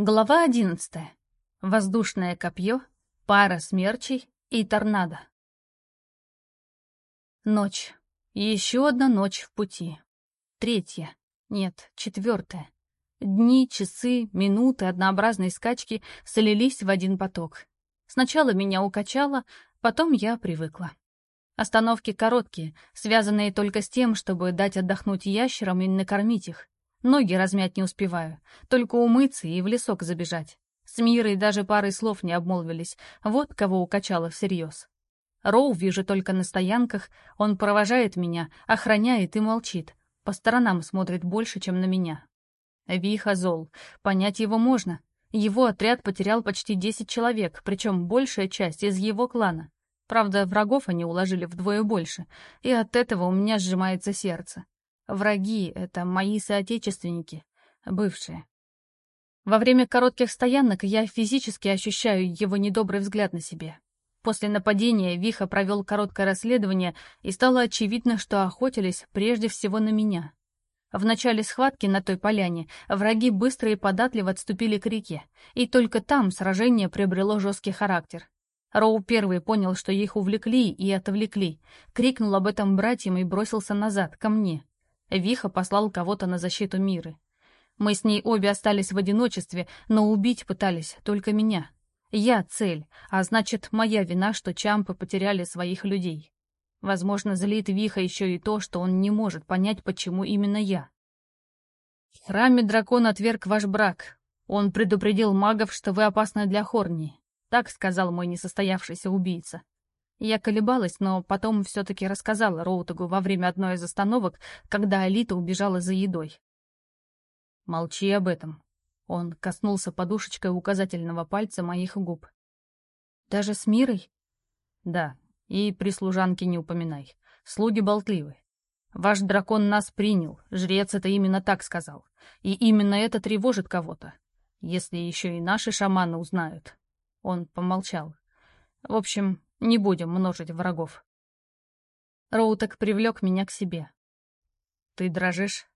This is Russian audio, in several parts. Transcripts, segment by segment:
Глава одиннадцатая. Воздушное копье, пара смерчей и торнадо. Ночь. Еще одна ночь в пути. Третья. Нет, четвертая. Дни, часы, минуты однообразной скачки слились в один поток. Сначала меня укачало, потом я привыкла. Остановки короткие, связанные только с тем, чтобы дать отдохнуть ящерам и накормить их. Ноги размять не успеваю, только умыться и в лесок забежать. С Мирой даже парой слов не обмолвились, вот кого укачало всерьез. Роу вижу только на стоянках, он провожает меня, охраняет и молчит, по сторонам смотрит больше, чем на меня. Виха зол, понять его можно. Его отряд потерял почти десять человек, причем большая часть из его клана. Правда, врагов они уложили вдвое больше, и от этого у меня сжимается сердце. Враги — это мои соотечественники, бывшие. Во время коротких стоянок я физически ощущаю его недобрый взгляд на себе. После нападения Виха провел короткое расследование, и стало очевидно, что охотились прежде всего на меня. В начале схватки на той поляне враги быстро и податливо отступили к реке, и только там сражение приобрело жесткий характер. Роу первый понял, что их увлекли и отвлекли, крикнул об этом братьям и бросился назад, ко мне. Виха послал кого-то на защиту Миры. Мы с ней обе остались в одиночестве, но убить пытались только меня. Я цель, а значит, моя вина, что Чампы потеряли своих людей. Возможно, злит Виха еще и то, что он не может понять, почему именно я. В храме дракон отверг ваш брак. Он предупредил магов, что вы опасны для Хорни. Так сказал мой несостоявшийся убийца. Я колебалась, но потом все-таки рассказала Роутагу во время одной из остановок, когда Алита убежала за едой. «Молчи об этом». Он коснулся подушечкой указательного пальца моих губ. «Даже с Мирой?» «Да, и при служанке не упоминай. Слуги болтливы. Ваш дракон нас принял, жрец это именно так сказал. И именно это тревожит кого-то. Если еще и наши шаманы узнают». Он помолчал. «В общем, не будем множить врагов. Роутек привлек меня к себе. «Ты дрожишь?»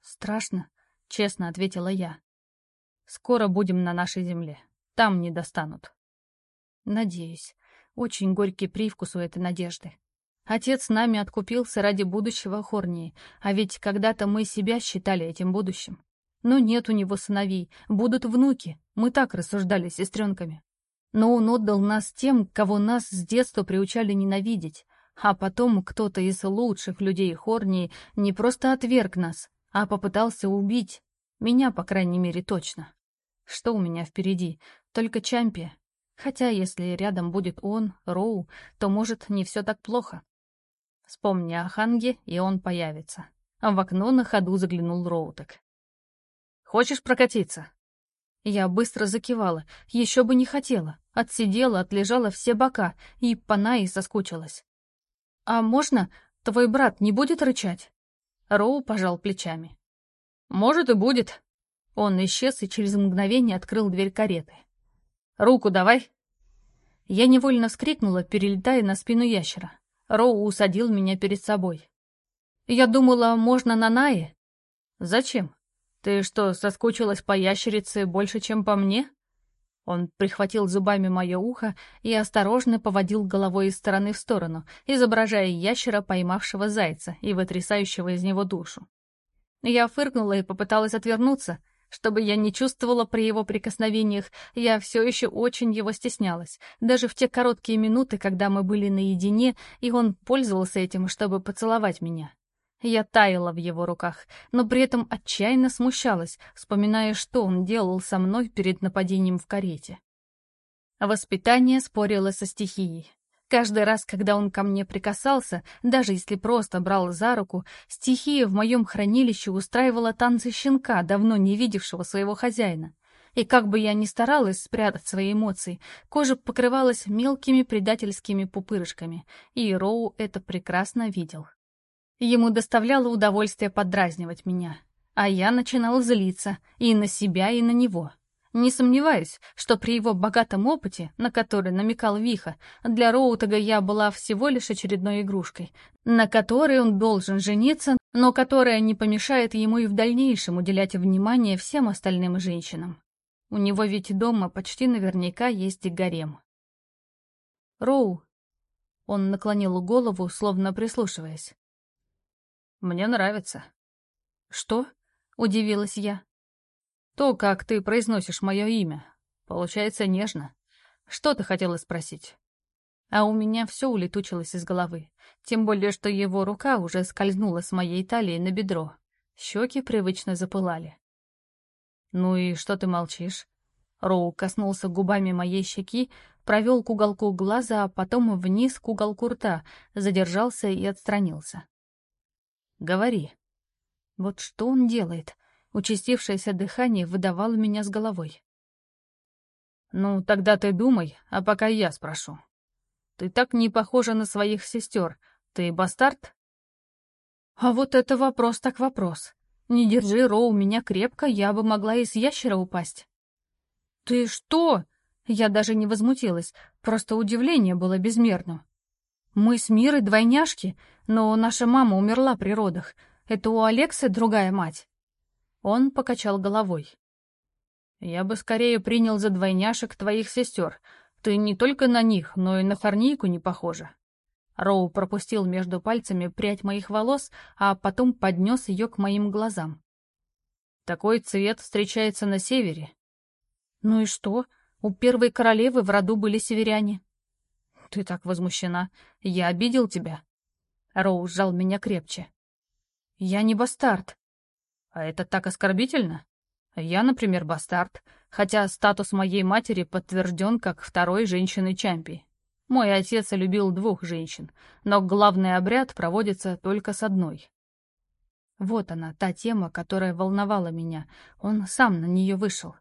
«Страшно», — честно ответила я. «Скоро будем на нашей земле. Там не достанут». «Надеюсь. Очень горький привкус у этой надежды. Отец нами откупился ради будущего Хорнии, а ведь когда-то мы себя считали этим будущим. Но нет у него сыновей, будут внуки, мы так рассуждали с сестренками. Но он отдал нас тем, кого нас с детства приучали ненавидеть, а потом кто-то из лучших людей Хорнии не просто отверг нас, а попытался убить. Меня, по крайней мере, точно. Что у меня впереди? Только Чампи. Хотя, если рядом будет он, Роу, то, может, не все так плохо. Вспомни о Ханге, и он появится. В окно на ходу заглянул Роутек. «Хочешь прокатиться?» Я быстро закивала, еще бы не хотела. Отсидела, отлежала все бока и по Наи соскучилась. «А можно? Твой брат не будет рычать?» Роу пожал плечами. «Может и будет». Он исчез и через мгновение открыл дверь кареты. «Руку давай!» Я невольно вскрикнула, перелетая на спину ящера. Роу усадил меня перед собой. «Я думала, можно на Нае?» «Зачем?» «Ты что, соскучилась по ящерице больше, чем по мне?» Он прихватил зубами мое ухо и осторожно поводил головой из стороны в сторону, изображая ящера, поймавшего зайца и вытрясающего из него душу. Я фыркнула и попыталась отвернуться. Чтобы я не чувствовала при его прикосновениях, я все еще очень его стеснялась, даже в те короткие минуты, когда мы были наедине, и он пользовался этим, чтобы поцеловать меня. Я таяла в его руках, но при этом отчаянно смущалась, вспоминая, что он делал со мной перед нападением в карете. Воспитание спорило со стихией. Каждый раз, когда он ко мне прикасался, даже если просто брал за руку, стихия в моем хранилище устраивала танцы щенка, давно не видевшего своего хозяина. И как бы я ни старалась спрятать свои эмоции, кожа покрывалась мелкими предательскими пупырышками, и Роу это прекрасно видел. Ему доставляло удовольствие подразнивать меня, а я начинала злиться и на себя, и на него. Не сомневаюсь, что при его богатом опыте, на который намекал Виха, для Роутага я была всего лишь очередной игрушкой, на которой он должен жениться, но которая не помешает ему и в дальнейшем уделять внимание всем остальным женщинам. У него ведь дома почти наверняка есть и гарем. «Роу!» Он наклонил голову, словно прислушиваясь. «Мне нравится». «Что?» — удивилась я. «То, как ты произносишь мое имя. Получается нежно. Что ты хотела спросить?» А у меня все улетучилось из головы. Тем более, что его рука уже скользнула с моей талии на бедро. Щеки привычно запылали. «Ну и что ты молчишь?» Роу коснулся губами моей щеки, провел к уголку глаза, а потом вниз к уголку рта, задержался и отстранился. «Говори». Вот что он делает? Участившееся дыхание выдавало меня с головой. «Ну, тогда ты думай, а пока я спрошу. Ты так не похожа на своих сестер. Ты бастард?» «А вот это вопрос так вопрос. Не держи, Роу, меня крепко, я бы могла из ящера упасть». «Ты что?» Я даже не возмутилась, просто удивление было безмерным. «Мы с Мирой двойняшки, но наша мама умерла при родах. Это у Алексы другая мать». Он покачал головой. «Я бы скорее принял за двойняшек твоих сестер. Ты не только на них, но и на Хорнийку не похожа». Роу пропустил между пальцами прядь моих волос, а потом поднес ее к моим глазам. «Такой цвет встречается на севере, «Ну и что? У первой королевы в роду были северяне». «Ты так возмущена. Я обидел тебя?» Роу сжал меня крепче. «Я не бастард». «А это так оскорбительно?» «Я, например, бастард, хотя статус моей матери подтвержден как второй женщины Чампи. Мой отец любил двух женщин, но главный обряд проводится только с одной». Вот она, та тема, которая волновала меня. Он сам на нее вышел.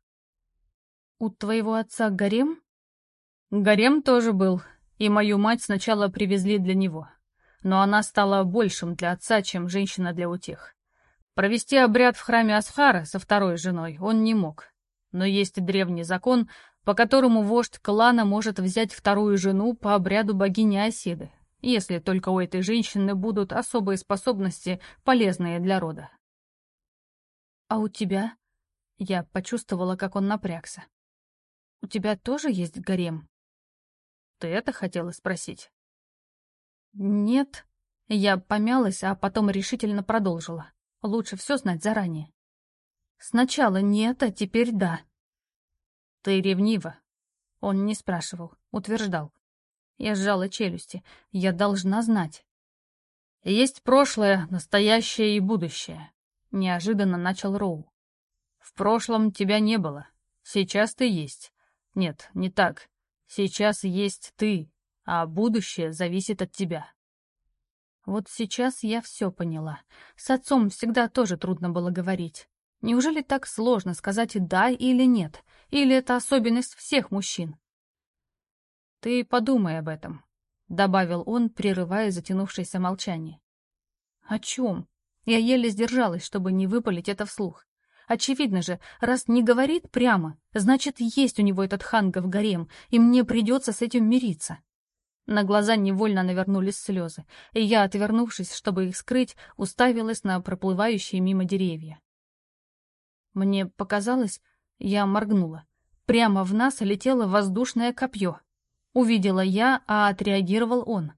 «У твоего отца гарем?» «Гарем тоже был, и мою мать сначала привезли для него. Но она стала большим для отца, чем женщина для утех. Провести обряд в храме Асхара со второй женой он не мог. Но есть древний закон, по которому вождь клана может взять вторую жену по обряду богини Осиды, если только у этой женщины будут особые способности, полезные для рода. «А у тебя?» Я почувствовала, как он напрягся. У тебя тоже есть гарем?» «Ты это хотела спросить?» «Нет». Я помялась, а потом решительно продолжила. Лучше все знать заранее. «Сначала нет, а теперь да». «Ты ревнива?» Он не спрашивал, утверждал. Я сжала челюсти. Я должна знать. «Есть прошлое, настоящее и будущее», — неожиданно начал Роу. «В прошлом тебя не было. Сейчас ты есть. Нет, не так. Сейчас есть ты, а будущее зависит от тебя. Вот сейчас я все поняла. С отцом всегда тоже трудно было говорить. Неужели так сложно сказать «да» или «нет»? Или это особенность всех мужчин? «Ты подумай об этом», — добавил он, прерывая затянувшееся молчание. «О чем?» Я еле сдержалась, чтобы не выпалить это вслух. Очевидно же, раз не говорит прямо, значит, есть у него этот хангов гарем, и мне придется с этим мириться. На глаза невольно навернулись слезы, и я, отвернувшись, чтобы их скрыть, уставилась на проплывающие мимо деревья. Мне показалось, я моргнула. Прямо в нас летело воздушное копье. Увидела я, а отреагировал он.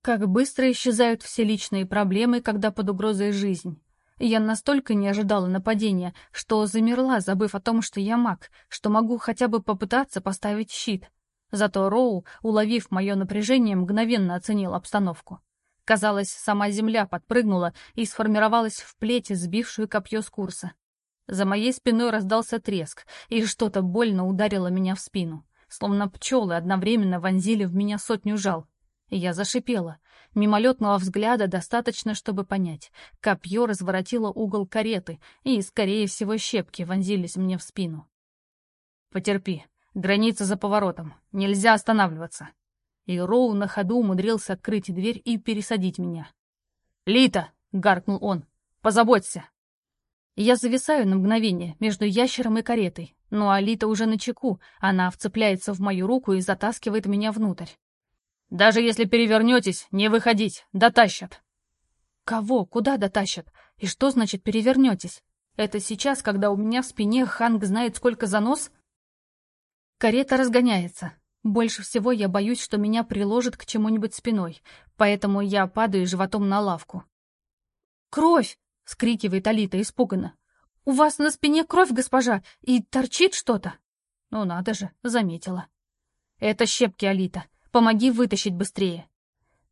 Как быстро исчезают все личные проблемы, когда под угрозой жизнь. Я настолько не ожидала нападения, что замерла, забыв о том, что я маг, что могу хотя бы попытаться поставить щит. Зато Роу, уловив мое напряжение, мгновенно оценил обстановку. Казалось, сама земля подпрыгнула и сформировалась в плете, сбившую копье с курса. За моей спиной раздался треск, и что-то больно ударило меня в спину. Словно пчелы одновременно вонзили в меня сотню жал. Я зашипела. Мимолетного взгляда достаточно, чтобы понять. Копье разворотило угол кареты, и, скорее всего, щепки вонзились мне в спину. «Потерпи. Граница за поворотом. Нельзя останавливаться». И Роу на ходу умудрился открыть дверь и пересадить меня. «Лита!» — гаркнул он. «Позаботься!» Я зависаю на мгновение между ящером и каретой, но Алита уже на чеку, она вцепляется в мою руку и затаскивает меня внутрь. Даже если перевернетесь, не выходить, дотащат. Кого? Куда дотащат? И что значит перевернетесь? Это сейчас, когда у меня в спине Ханг знает, сколько занос? Карета разгоняется. Больше всего я боюсь, что меня приложит к чему-нибудь спиной, поэтому я падаю животом на лавку. «Кровь!» — скрикивает Алита испуганно. «У вас на спине кровь, госпожа, и торчит что-то!» «Ну надо же, заметила!» «Это щепки, Алита. Помоги вытащить быстрее!»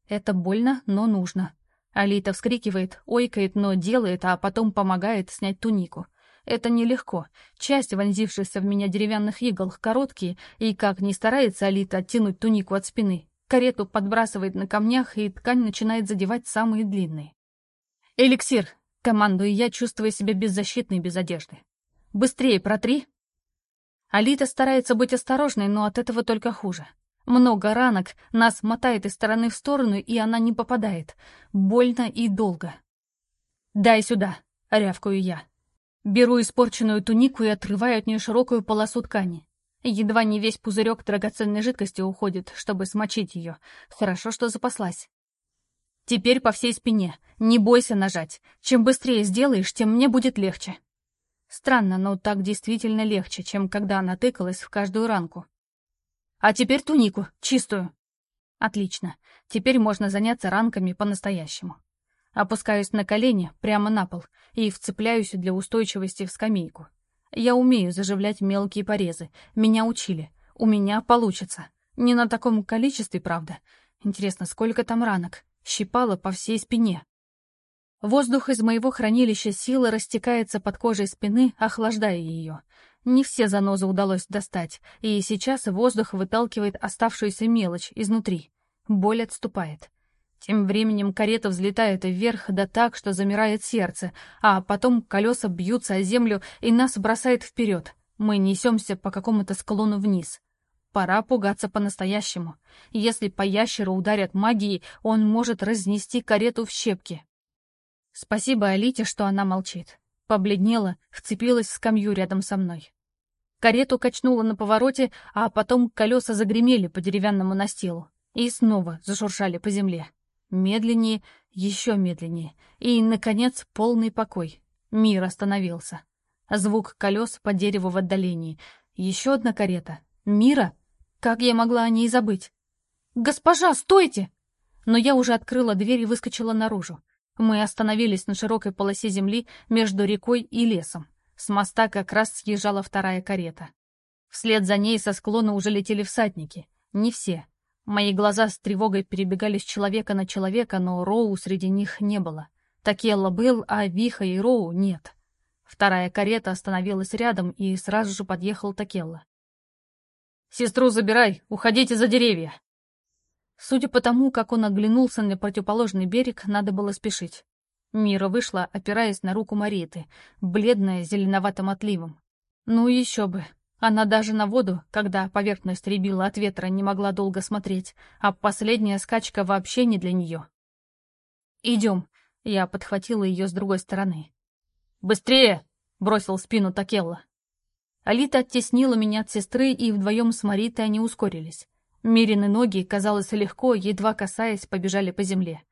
«Это больно, но нужно!» Алита вскрикивает, ойкает, но делает, а потом помогает снять тунику. Это нелегко. Часть вонзившихся в меня деревянных игл короткие, и как ни старается Алита оттянуть тунику от спины, карету подбрасывает на камнях, и ткань начинает задевать самые длинные. «Эликсир!» — командую я, чувствуя себя беззащитной без одежды. «Быстрее протри!» Алита старается быть осторожной, но от этого только хуже. Много ранок, нас мотает из стороны в сторону, и она не попадает. Больно и долго. «Дай сюда!» — рявкаю я. Беру испорченную тунику и отрываю от нее широкую полосу ткани. Едва не весь пузырек драгоценной жидкости уходит, чтобы смочить ее. Хорошо, что запаслась. Теперь по всей спине. Не бойся нажать. Чем быстрее сделаешь, тем мне будет легче. Странно, но так действительно легче, чем когда она тыкалась в каждую ранку. А теперь тунику, чистую. Отлично. Теперь можно заняться ранками по-настоящему. Опускаюсь на колени, прямо на пол, и вцепляюсь для устойчивости в скамейку. Я умею заживлять мелкие порезы. Меня учили. У меня получится. Не на таком количестве, правда. Интересно, сколько там ранок? Щипало по всей спине. Воздух из моего хранилища силы растекается под кожей спины, охлаждая ее. Не все занозы удалось достать, и сейчас воздух выталкивает оставшуюся мелочь изнутри. Боль отступает. Тем временем карета взлетает вверх, да так, что замирает сердце, а потом колеса бьются о землю и нас бросает вперед. Мы несемся по какому-то склону вниз. Пора пугаться по-настоящему. Если по ящеру ударят магией, он может разнести карету в щепки. Спасибо Алите, что она молчит. Побледнела, вцепилась в скамью рядом со мной. Карету качнуло на повороте, а потом колеса загремели по деревянному настилу и снова зашуршали по земле. Медленнее, еще медленнее. И, наконец, полный покой. Мир остановился. Звук колес по дереву в отдалении. Еще одна карета. Мира? Как я могла о ней забыть? «Госпожа, стойте!» Но я уже открыла дверь и выскочила наружу. Мы остановились на широкой полосе земли между рекой и лесом. С моста как раз съезжала вторая карета. Вслед за ней со склона уже летели всадники. Не все. Мои глаза с тревогой перебегали с человека на человека, но Роу среди них не было. Такелла был, а Виха и Роу нет. Вторая карета остановилась рядом, и сразу же подъехал Такелла. «Сестру забирай, уходите за деревья!» Судя по тому, как он оглянулся на противоположный берег, надо было спешить. Мира вышла, опираясь на руку Мариты, бледная, зеленоватым отливом. Ну еще бы, она даже на воду, когда поверхность рябила от ветра, не могла долго смотреть, а последняя скачка вообще не для нее. «Идем», — я подхватила ее с другой стороны. «Быстрее!» — бросил спину Такелла. Алита оттеснила меня от сестры, и вдвоем с Маритой они ускорились. Мирины ноги, казалось, легко, едва касаясь, побежали по земле.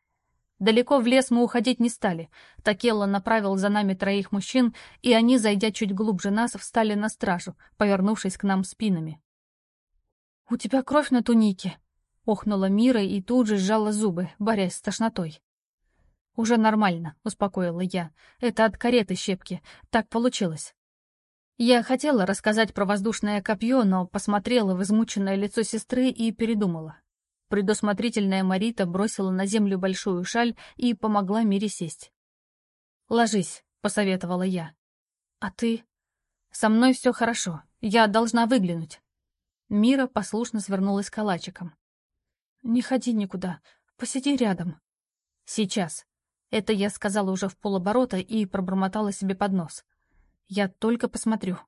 Далеко в лес мы уходить не стали. Такелла направил за нами троих мужчин, и они, зайдя чуть глубже нас, встали на стражу, повернувшись к нам спинами. «У тебя кровь на тунике», — охнула Мира и тут же сжала зубы, борясь с тошнотой. «Уже нормально», — успокоила я. «Это от кареты щепки. Так получилось». Я хотела рассказать про воздушное копье, но посмотрела в измученное лицо сестры и передумала. Предусмотрительная Марита бросила на землю большую шаль и помогла Мире сесть. «Ложись», — посоветовала я. «А ты?» «Со мной все хорошо. Я должна выглянуть». Мира послушно свернулась калачиком. «Не ходи никуда. Посиди рядом». «Сейчас». Это я сказала уже в полоборота и пробормотала себе под нос. «Я только посмотрю».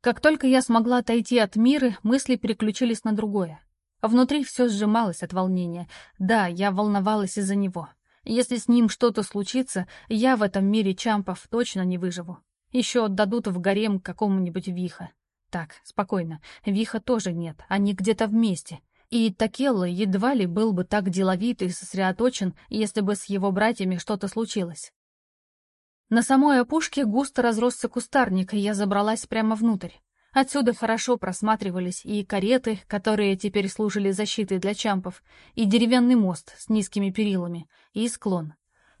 Как только я смогла отойти от Миры, мысли переключились на другое. Внутри все сжималось от волнения. Да, я волновалась из-за него. Если с ним что-то случится, я в этом мире Чампов точно не выживу. Еще отдадут в гарем какому-нибудь Виха. Так, спокойно. Виха тоже нет, они где-то вместе. И Такелла едва ли был бы так деловит и сосредоточен, если бы с его братьями что-то случилось. На самой опушке густо разросся кустарник, и я забралась прямо внутрь. Отсюда хорошо просматривались и кареты, которые теперь служили защитой для чампов, и деревянный мост с низкими перилами, и склон.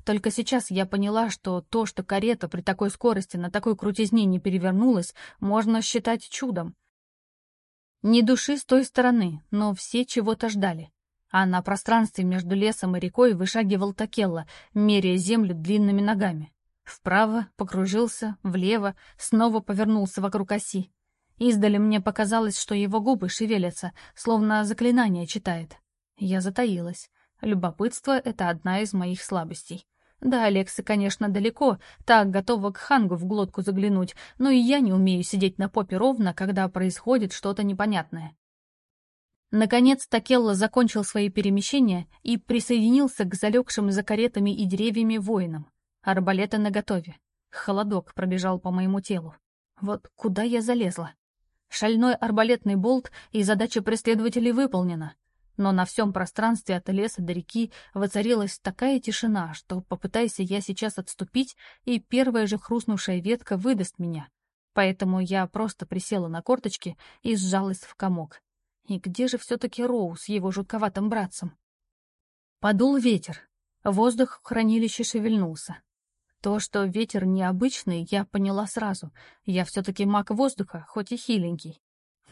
Только сейчас я поняла, что то, что карета при такой скорости на такой крутизне не перевернулась, можно считать чудом. Ни души с той стороны, но все чего-то ждали. А на пространстве между лесом и рекой вышагивал Такелла, меряя землю длинными ногами. Вправо покружился, влево, снова повернулся вокруг оси. Издали мне показалось, что его губы шевелятся, словно заклинание читает. Я затаилась. Любопытство — это одна из моих слабостей. Да, Алекса, конечно, далеко, так готова к Хангу в глотку заглянуть, но и я не умею сидеть на попе ровно, когда происходит что-то непонятное. Наконец Такелла закончил свои перемещения и присоединился к залегшим за каретами и деревьями воинам. Арбалеты наготове. Холодок пробежал по моему телу. Вот куда я залезла? Шальной арбалетный болт и задача преследователей выполнена. Но на всем пространстве от леса до реки воцарилась такая тишина, что попытайся я сейчас отступить, и первая же хрустнувшая ветка выдаст меня. Поэтому я просто присела на корточки и сжалась в комок. И где же все-таки Роу с его жутковатым братцем? Подул ветер. Воздух в хранилище шевельнулся. То, что ветер необычный, я поняла сразу. Я все-таки маг воздуха, хоть и хиленький.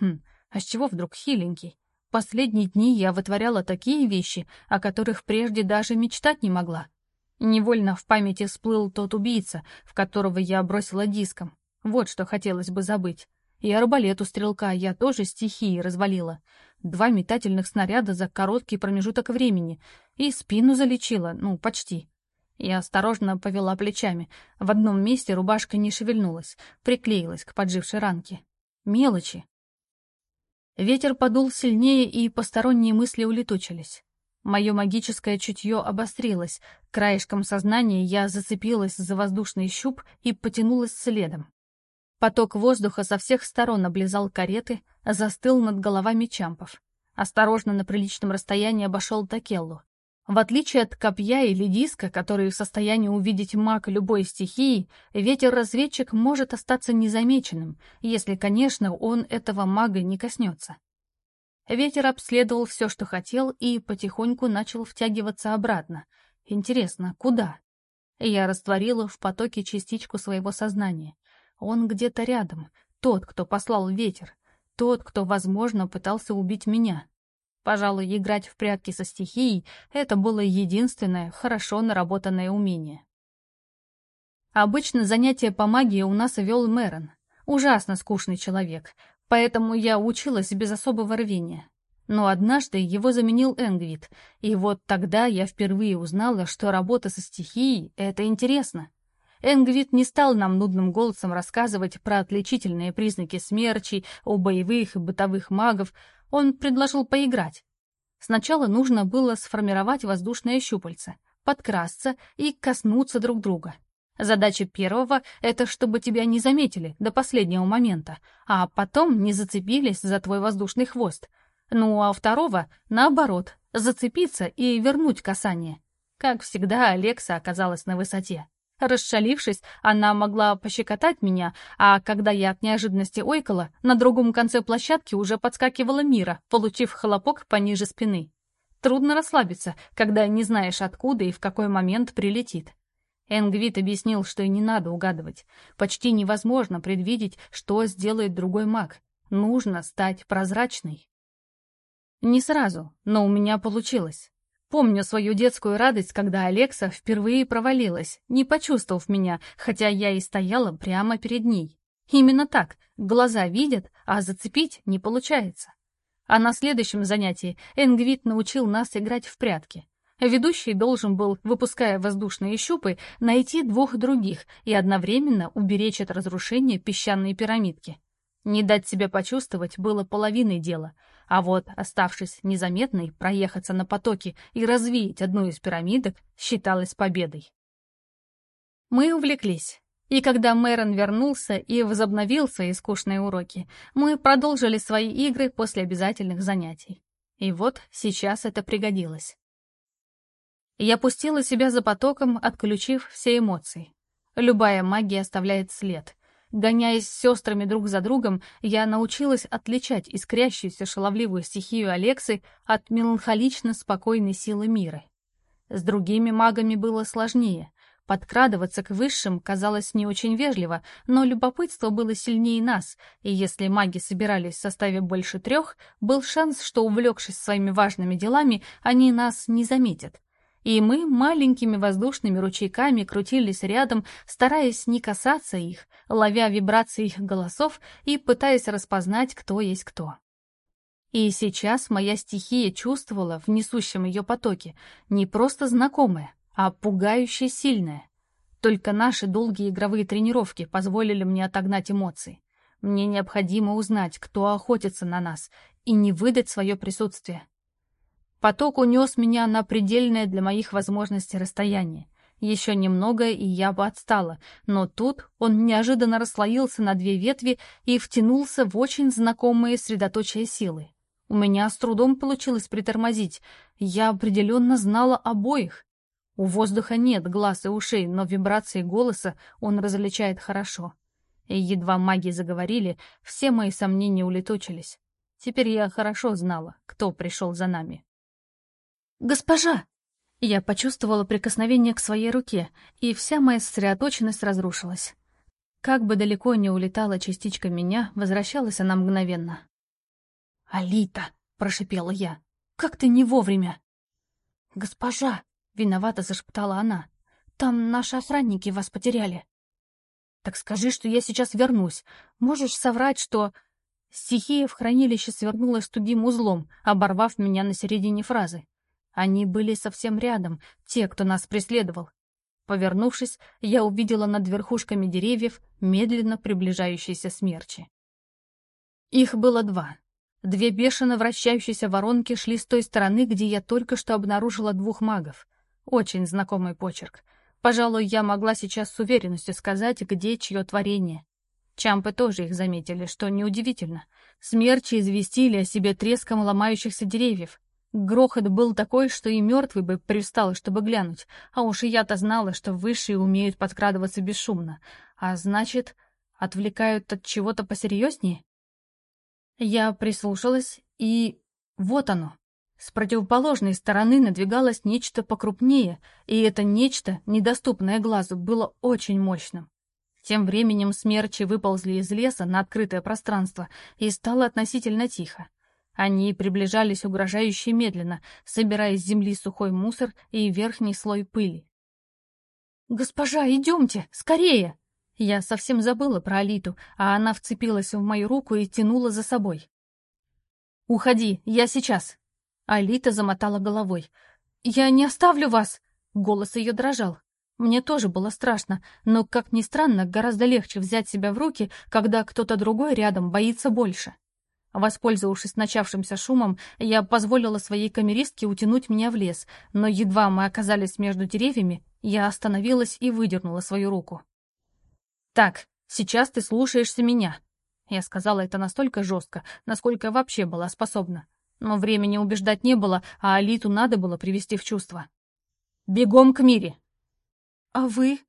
Хм, а с чего вдруг хиленький? Последние дни я вытворяла такие вещи, о которых прежде даже мечтать не могла. Невольно в памяти всплыл тот убийца, в которого я бросила диском. Вот что хотелось бы забыть. И арбалет у стрелка я тоже стихии развалила. Два метательных снаряда за короткий промежуток времени. И спину залечила, ну, почти. Я осторожно повела плечами. В одном месте рубашка не шевельнулась, приклеилась к поджившей ранке. Мелочи. Ветер подул сильнее, и посторонние мысли улетучились. Мое магическое чутье обострилось. Краешком сознания я зацепилась за воздушный щуп и потянулась следом. Поток воздуха со всех сторон облизал кареты, застыл над головами чампов. Осторожно на приличном расстоянии обошел Такеллу. В отличие от копья или диска, которые в состоянии увидеть маг любой стихии, ветер-разведчик может остаться незамеченным, если, конечно, он этого мага не коснется. Ветер обследовал все, что хотел, и потихоньку начал втягиваться обратно. Интересно, куда? Я растворила в потоке частичку своего сознания. Он где-то рядом, тот, кто послал ветер, тот, кто, возможно, пытался убить меня. Пожалуй, играть в прятки со стихией — это было единственное хорошо наработанное умение. Обычно занятия по магии у нас вел Мэрон. Ужасно скучный человек, поэтому я училась без особого рвения. Но однажды его заменил Энгвит, и вот тогда я впервые узнала, что работа со стихией — это интересно. Энгвит не стал нам нудным голосом рассказывать про отличительные признаки смерчей, у боевых и бытовых магов, он предложил поиграть. Сначала нужно было сформировать воздушное щупальце, подкрасться и коснуться друг друга. Задача первого — это чтобы тебя не заметили до последнего момента, а потом не зацепились за твой воздушный хвост. Ну а второго, наоборот, зацепиться и вернуть касание. Как всегда, Алекса оказалась на высоте. Расшалившись, она могла пощекотать меня, а когда я от неожиданности ойкала, на другом конце площадки уже подскакивала Мира, получив хлопок пониже спины. Трудно расслабиться, когда не знаешь, откуда и в какой момент прилетит. Энгвит объяснил, что и не надо угадывать. Почти невозможно предвидеть, что сделает другой маг. Нужно стать прозрачной. Не сразу, но у меня получилось. Помню свою детскую радость, когда Алекса впервые провалилась, не почувствовав меня, хотя я и стояла прямо перед ней. Именно так, глаза видят, а зацепить не получается. А на следующем занятии Энгвит научил нас играть в прятки. Ведущий должен был, выпуская воздушные щупы, найти двух других и одновременно уберечь от разрушения песчаные пирамидки. Не дать себя почувствовать было половиной дела — а вот, оставшись незаметной, проехаться на потоке и развеять одну из пирамидок считалось победой. Мы увлеклись. И когда Мэрон вернулся и возобновил свои скучные уроки, мы продолжили свои игры после обязательных занятий. И вот сейчас это пригодилось. Я пустила себя за потоком, отключив все эмоции. Любая магия оставляет след. Гоняясь с сестрами друг за другом, я научилась отличать искрящуюся шаловливую стихию Алексы от меланхолично спокойной силы мира. С другими магами было сложнее. Подкрадываться к высшим казалось не очень вежливо, но любопытство было сильнее нас, и если маги собирались в составе больше трех, был шанс, что, увлекшись своими важными делами, они нас не заметят. И мы маленькими воздушными ручейками крутились рядом, стараясь не касаться их, ловя вибрации их голосов и пытаясь распознать, кто есть кто. И сейчас моя стихия чувствовала в несущем ее потоке не просто знакомое, а пугающе сильное. Только наши долгие игровые тренировки позволили мне отогнать эмоции. Мне необходимо узнать, кто охотится на нас, и не выдать свое присутствие. Поток унес меня на предельное для моих возможностей расстояние. Еще немного, и я бы отстала, но тут он неожиданно расслоился на две ветви и втянулся в очень знакомые средоточия силы. У меня с трудом получилось притормозить. Я определенно знала обоих. У воздуха нет глаз и ушей, но вибрации голоса он различает хорошо. И едва маги заговорили, все мои сомнения улетучились. Теперь я хорошо знала, кто пришел за нами. «Госпожа!» Я почувствовала прикосновение к своей руке, и вся моя сосредоточенность разрушилась. Как бы далеко ни улетала частичка меня, возвращалась она мгновенно. «Алита!» — прошипела я. «Как ты не вовремя!» «Госпожа!» — виновато зашептала она. «Там наши охранники вас потеряли». «Так скажи, что я сейчас вернусь. Можешь соврать, что...» Стихия в хранилище свернулась тугим узлом, оборвав меня на середине фразы. Они были совсем рядом, те, кто нас преследовал. Повернувшись, я увидела над верхушками деревьев медленно приближающиеся смерчи. Их было два. Две бешено вращающиеся воронки шли с той стороны, где я только что обнаружила двух магов. Очень знакомый почерк. Пожалуй, я могла сейчас с уверенностью сказать, где чье творение. Чампы тоже их заметили, что неудивительно. Смерчи известили о себе треском ломающихся деревьев. Грохот был такой, что и мертвый бы пристал, чтобы глянуть, а уж и я-то знала, что высшие умеют подкрадываться бесшумно, а значит, отвлекают от чего-то посерьезнее. Я прислушалась, и вот оно. С противоположной стороны надвигалось нечто покрупнее, и это нечто, недоступное глазу, было очень мощным. Тем временем смерчи выползли из леса на открытое пространство, и стало относительно тихо. Они приближались угрожающе медленно, собирая с земли сухой мусор и верхний слой пыли. «Госпожа, идемте! Скорее!» Я совсем забыла про Алиту, а она вцепилась в мою руку и тянула за собой. «Уходи, я сейчас!» Алита замотала головой. «Я не оставлю вас!» Голос ее дрожал. Мне тоже было страшно, но, как ни странно, гораздо легче взять себя в руки, когда кто-то другой рядом боится больше. Воспользовавшись начавшимся шумом, я позволила своей камеристке утянуть меня в лес, но едва мы оказались между деревьями, я остановилась и выдернула свою руку. «Так, сейчас ты слушаешься меня». Я сказала это настолько жестко, насколько вообще была способна. Но времени убеждать не было, а Алиту надо было привести в чувство. «Бегом к Мире!» «А вы?»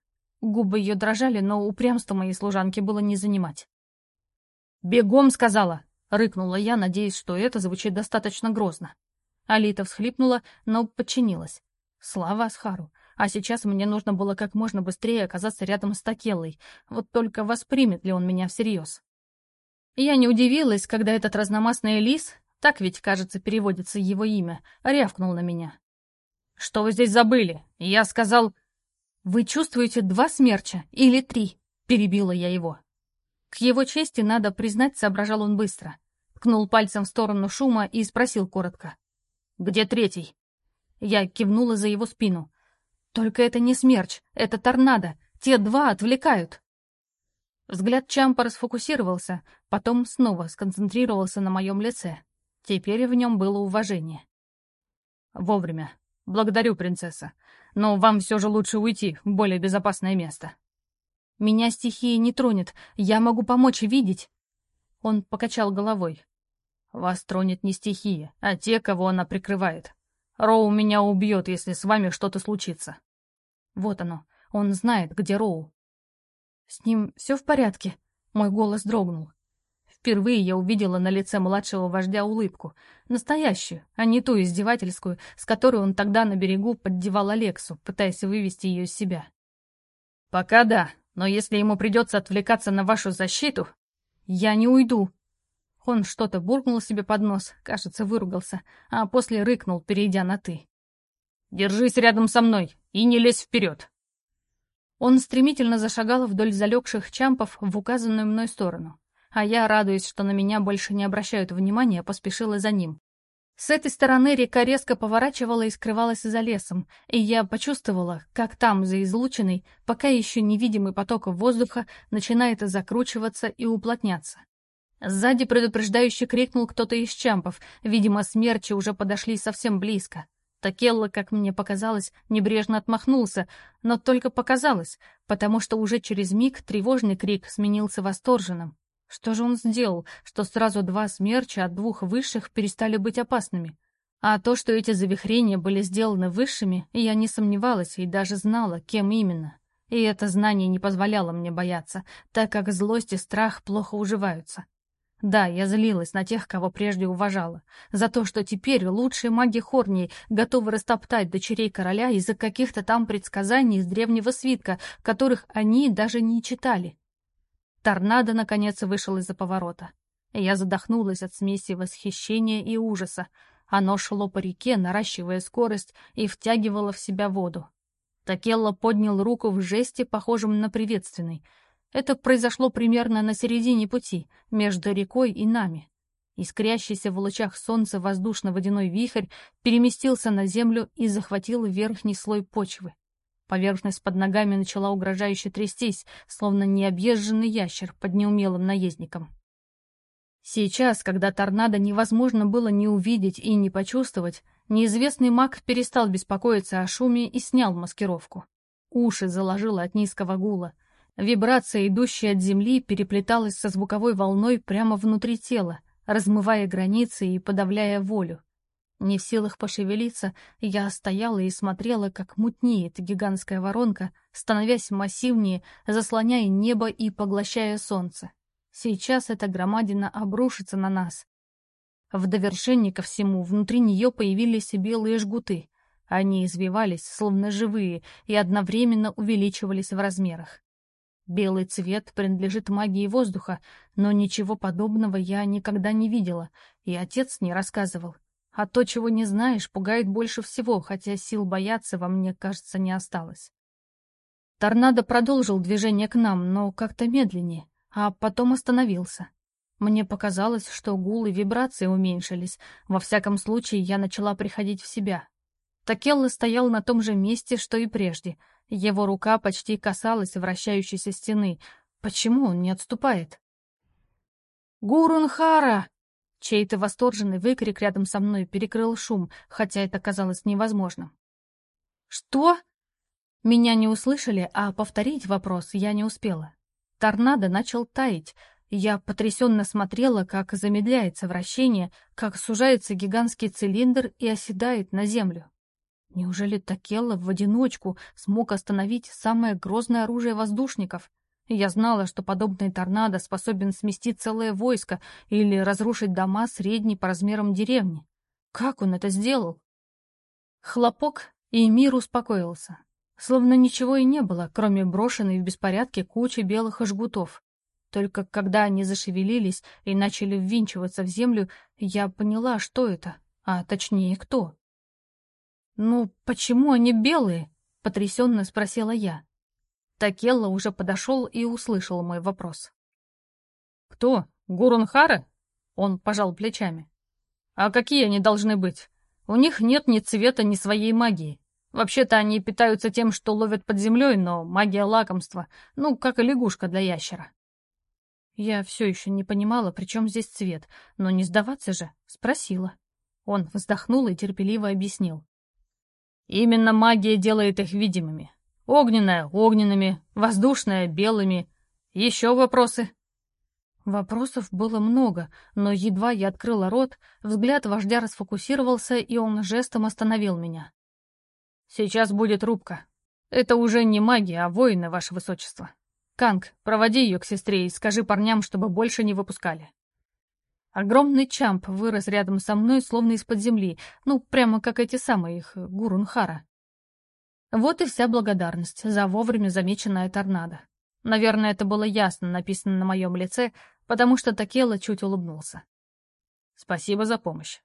Губы ее дрожали, но упрямство моей служанки было не занимать. «Бегом!» — сказала. Рыкнула я, надеясь, что это звучит достаточно грозно. Алита всхлипнула, но подчинилась. Слава Асхару. А сейчас мне нужно было как можно быстрее оказаться рядом с Такеллой. Вот только воспримет ли он меня всерьез? Я не удивилась, когда этот разномастный лис, так ведь, кажется, переводится его имя, рявкнул на меня. «Что вы здесь забыли? Я сказал...» «Вы чувствуете два смерча или три?» — перебила я его. К его чести, надо признать, соображал он быстро. Ткнул пальцем в сторону шума и спросил коротко. «Где третий?» Я кивнула за его спину. «Только это не смерч, это торнадо. Те два отвлекают». Взгляд Чампа расфокусировался, потом снова сконцентрировался на моем лице. Теперь в нем было уважение. «Вовремя. Благодарю, принцесса. Но вам все же лучше уйти в более безопасное место». Меня стихия не тронет, я могу помочь видеть. Он покачал головой. Вас тронет не стихия, а те, кого она прикрывает. Роу меня убьет, если с вами что-то случится. Вот оно, он знает, где Роу. «С ним все в порядке?» Мой голос дрогнул. Впервые я увидела на лице младшего вождя улыбку. Настоящую, а не ту издевательскую, с которой он тогда на берегу поддевал Алексу, пытаясь вывести ее из себя. «Пока да, но если ему придется отвлекаться на вашу защиту, я не уйду». Он что-то буркнул себе под нос, кажется, выругался, а после рыкнул, перейдя на «ты». «Держись рядом со мной и не лезь вперед!» Он стремительно зашагал вдоль залегших чампов в указанную мной сторону, а я, радуясь, что на меня больше не обращают внимания, поспешила за ним. С этой стороны река резко поворачивала и скрывалась за лесом, и я почувствовала, как там, за излученной, пока еще невидимый поток воздуха начинает закручиваться и уплотняться. Сзади предупреждающе крикнул кто-то из чампов, видимо, смерчи уже подошли совсем близко. Такелла, как мне показалось, небрежно отмахнулся, но только показалось, потому что уже через миг тревожный крик сменился восторженным. Что же он сделал, что сразу два смерча от двух высших перестали быть опасными? А то, что эти завихрения были сделаны высшими, я не сомневалась и даже знала, кем именно. И это знание не позволяло мне бояться, так как злость и страх плохо уживаются. Да, я злилась на тех, кого прежде уважала, за то, что теперь лучшие маги Хорнии готовы растоптать дочерей короля из-за каких-то там предсказаний из древнего свитка, которых они даже не читали. Торнадо, наконец, вышел из-за поворота. Я задохнулась от смеси восхищения и ужаса. Оно шло по реке, наращивая скорость, и втягивало в себя воду. Такелла поднял руку в жесте, похожем на приветственный — это произошло примерно на середине пути, между рекой и нами. Искрящийся в лучах солнца воздушно-водяной вихрь переместился на землю и захватил верхний слой почвы. Поверхность под ногами начала угрожающе трястись, словно необъезженный ящер под неумелым наездником. Сейчас, когда торнадо невозможно было ни увидеть и не почувствовать, неизвестный маг перестал беспокоиться о шуме и снял маскировку. Уши заложило от низкого гула. Вибрация, идущая от земли, переплеталась со звуковой волной прямо внутри тела, размывая границы и подавляя волю. Не в силах пошевелиться, я стояла и смотрела, как мутнеет гигантская воронка, становясь массивнее, заслоняя небо и поглощая солнце. Сейчас эта громадина обрушится на нас. В довершение ко всему, внутри нее появились белые жгуты. Они извивались, словно живые, и одновременно увеличивались в размерах. Белый цвет принадлежит магии воздуха, но ничего подобного я никогда не видела, и отец не рассказывал. А то, чего не знаешь, пугает больше всего, хотя сил бояться во мне, кажется, не осталось. Торнадо продолжил движение к нам, но как-то медленнее, а потом остановился. Мне показалось, что гул и вибрации уменьшились. Во всяком случае, я начала приходить в себя. Такелла стоял на том же месте, что и прежде — его рука почти касалась вращающейся стены. Почему он не отступает? «Гурунхара!» Чей-то восторженный выкрик рядом со мной перекрыл шум, хотя это казалось невозможным. «Что?» Меня не услышали, а повторить вопрос я не успела. Торнадо начал таять. Я потрясенно смотрела, как замедляется вращение, как сужается гигантский цилиндр и оседает на землю. Неужели Такелла в одиночку смог остановить самое грозное оружие воздушников? Я знала, что подобный торнадо способен сместить целое войско или разрушить дома средней по размерам деревни. Как он это сделал? Хлопок, и мир успокоился. Словно ничего и не было, кроме брошенной в беспорядке кучи белых жгутов. Только когда они зашевелились и начали ввинчиваться в землю, я поняла, что это, а точнее кто. «Ну, почему они белые?» — потрясенно спросила я. Такелла уже подошел и услышал мой вопрос. «Кто? Гурунхара?» Он пожал плечами. «А какие они должны быть? У них нет ни цвета, ни своей магии. Вообще-то они питаются тем, что ловят под землей, но магия лакомства, ну, как и лягушка для ящера». Я все еще не понимала, при чем здесь цвет, но не сдаваться же, спросила. Он вздохнул и терпеливо объяснил. Именно магия делает их видимыми. Огненная — огненными, воздушная — белыми. Еще вопросы?» Вопросов было много, но едва я открыла рот, взгляд вождя расфокусировался, и он жестом остановил меня. «Сейчас будет рубка. Это уже не магия, а воины, ваше высочество. Канг, проводи ее к сестре и скажи парням, чтобы больше не выпускали. Огромный чамп вырос рядом со мной, словно из-под земли, ну, прямо как эти самые их Гурунхара. Вот и вся благодарность за вовремя замеченное торнадо. Наверное, это было ясно написано на моем лице, потому что Такела чуть улыбнулся. «Спасибо за помощь.